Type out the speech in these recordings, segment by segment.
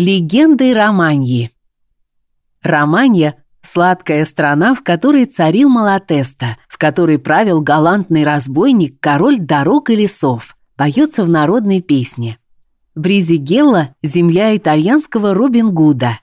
Легенды Романьи. Романья – сладкая страна, в которой царил Малатеста, в которой правил галантный разбойник, король дорог и лесов. Поется в народной песне. Бризигелла – земля итальянского Робин Гуда.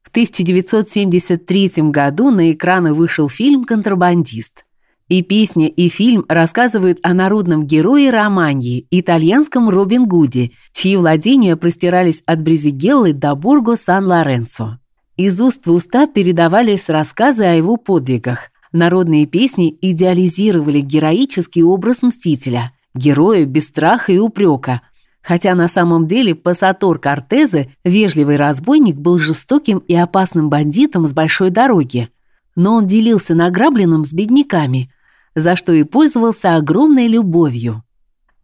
В 1973 году на экраны вышел фильм «Контрабандист». И песня, и фильм рассказывают о народном герое Романьи, итальянском Робин Гуде, чьи владения простирались от Бризигеллы до Бурго Сан-Лоренцо. Из уст в уста передавались рассказы о его подвигах. Народные песни идеализировали героический образ мстителя, героя без страха и упрека. Хотя на самом деле Пассатор Кортезе, вежливый разбойник, был жестоким и опасным бандитом с большой дороги. Но он делился награбленным с бедняками – за что и пользовался огромной любовью.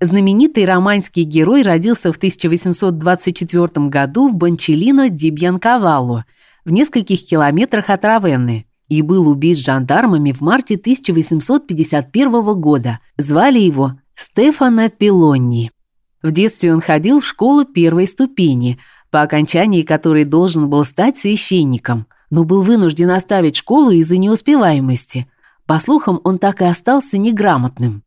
Знаменитый романский герой родился в 1824 году в Бончелино ди Бьянкавалло, в нескольких километрах от Равенны, и был убит жандармами в марте 1851 года. Звали его Стефано Пилонни. В детстве он ходил в школу первой ступени, по окончании которой должен был стать священником, но был вынужден оставить школу из-за неуспеваемости – по слухам, он так и остался неграмотным.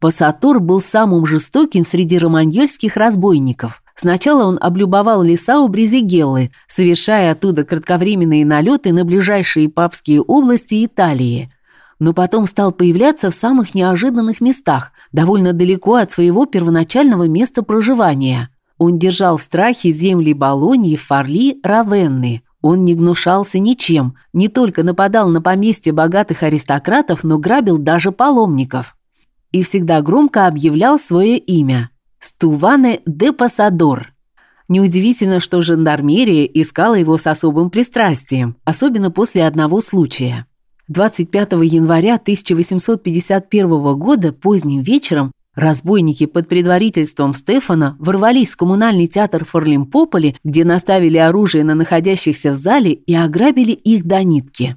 Пассатур был самым жестоким среди романьольских разбойников. Сначала он облюбовал леса у Бризигеллы, совершая оттуда кратковременные налеты на ближайшие папские области Италии. Но потом стал появляться в самых неожиданных местах, довольно далеко от своего первоначального места проживания. Он держал в страхе земли Болоньи, Фарли, Равенны, он не гнушался ничем, не только нападал на поместья богатых аристократов, но грабил даже паломников. И всегда громко объявлял свое имя – Стуване де Пасадор. Неудивительно, что жандармерия искала его с особым пристрастием, особенно после одного случая. 25 января 1851 года поздним вечером Разбойники под предводительством Стефана ворвались в коммунальный театр Форлимпополи, где наставили оружие на находящихся в зале и ограбили их до нитки.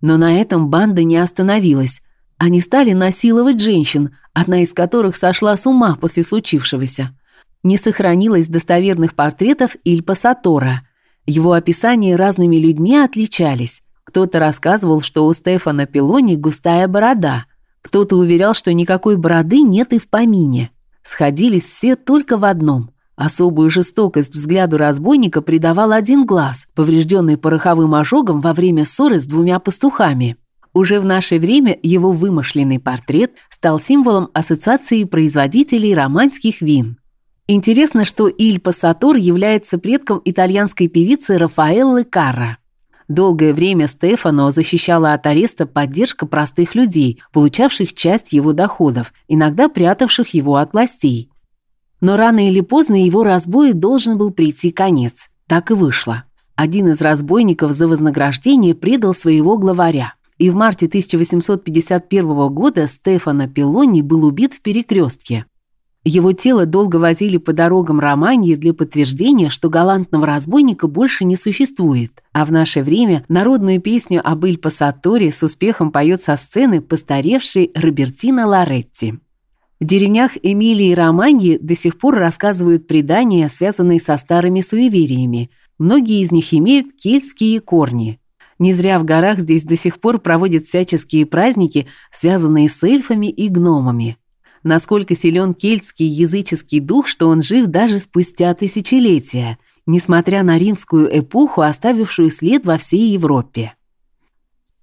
Но на этом банда не остановилась. Они стали насиловать женщин, одна из которых сошла с ума после случившегося. Не сохранилось достоверных портретов Ильпа Сатора. Его описания разными людьми отличались. Кто-то рассказывал, что у Стефана Пилони густая борода – кто-то уверял, что никакой бороды нет и в помине. Сходились все только в одном. Особую жестокость взгляду разбойника придавал один глаз, поврежденный пороховым ожогом во время ссоры с двумя пастухами. Уже в наше время его вымышленный портрет стал символом ассоциации производителей романских вин. Интересно, что Иль Пассатор является предком итальянской певицы Рафаэллы Карра. Долгое время Стефано защищала от ареста поддержка простых людей, получавших часть его доходов, иногда прятавших его от властей. Но рано или поздно его разбою должен был прийти конец. Так и вышло. Один из разбойников за вознаграждение предал своего главаря. И в марте 1851 года Стефано Пилони был убит в перекрестке. Его тело долго возили по дорогам Романии для подтверждения, что галантного разбойника больше не существует. А в наше время народную песню об Иль Пассаторе с успехом поет со сцены постаревший Робертино Лоретти. В деревнях Эмилии и Романьи до сих пор рассказывают предания, связанные со старыми суевериями. Многие из них имеют кельтские корни. Не зря в горах здесь до сих пор проводят всяческие праздники, связанные с эльфами и гномами насколько силен кельтский языческий дух, что он жив даже спустя тысячелетия, несмотря на римскую эпоху, оставившую след во всей Европе.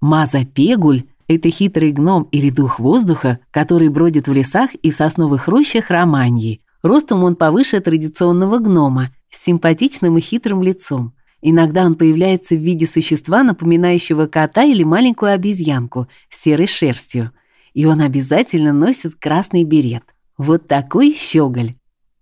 Маза-пегуль – это хитрый гном или дух воздуха, который бродит в лесах и в сосновых рощах Романьи. Ростом он повыше традиционного гнома, с симпатичным и хитрым лицом. Иногда он появляется в виде существа, напоминающего кота или маленькую обезьянку с серой шерстью – и он обязательно носит красный берет. Вот такой щеголь.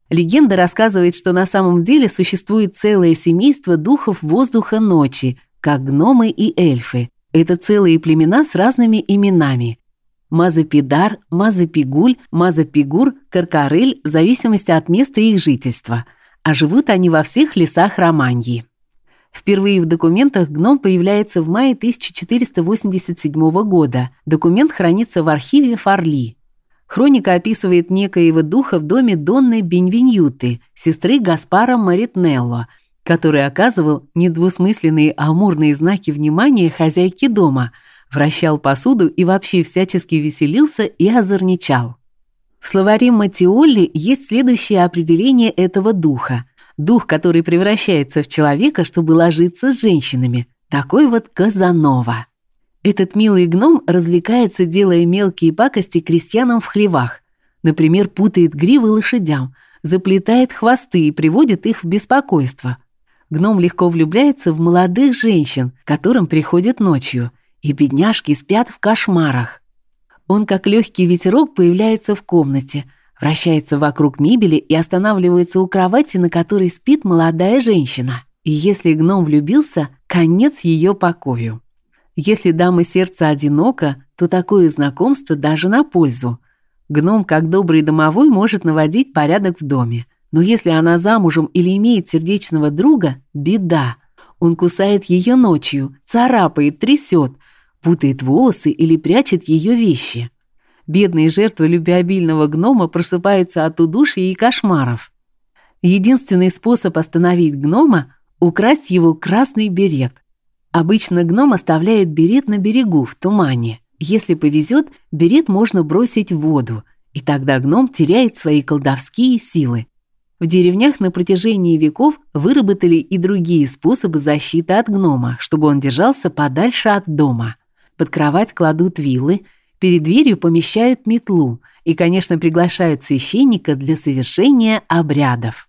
Легенда рассказывает, что на самом деле существует целое семейство духов воздуха ночи, как гномы и эльфы. Это целые племена с разными именами. Мазапидар, Мазапигуль, Мазапигур, Каркарель в зависимости от места их жительства. А живут они во всех лесах Романьи. Впервые в документах гном появляется в мае 1487 года. Документ хранится в архиве Фарли. Хроника описывает некоего духа в доме Донны Бенвеньюты, сестры Гаспара Маритнелло. который оказывал недвусмысленные амурные знаки внимания хозяйке дома, вращал посуду и вообще всячески веселился и озорничал. В словаре Матиолли есть следующее определение этого духа. Дух, который превращается в человека, чтобы ложиться с женщинами. Такой вот Казанова. Этот милый гном развлекается, делая мелкие пакости крестьянам в хлевах. Например, путает гривы лошадям, заплетает хвосты и приводит их в беспокойство. Гном легко влюбляется в молодых женщин, которым приходит ночью, и бедняжки спят в кошмарах. Он как легкий ветерок появляется в комнате, вращается вокруг мебели и останавливается у кровати, на которой спит молодая женщина. И если гном влюбился, конец ее покою. Если дама сердца одинока, то такое знакомство даже на пользу. Гном, как добрый домовой, может наводить порядок в доме. Но если она замужем или имеет сердечного друга, беда. Он кусает ее ночью, царапает, трясет, путает волосы или прячет ее вещи. Бедные жертвы любвеобильного гнома просыпаются от удушья и кошмаров. Единственный способ остановить гнома – украсть его красный берет. Обычно гном оставляет берет на берегу, в тумане. Если повезет, берет можно бросить в воду, и тогда гном теряет свои колдовские силы. В деревнях на протяжении веков выработали и другие способы защиты от гнома, чтобы он держался подальше от дома. Под кровать кладут вилы, перед дверью помещают метлу и, конечно, приглашают священника для совершения обрядов.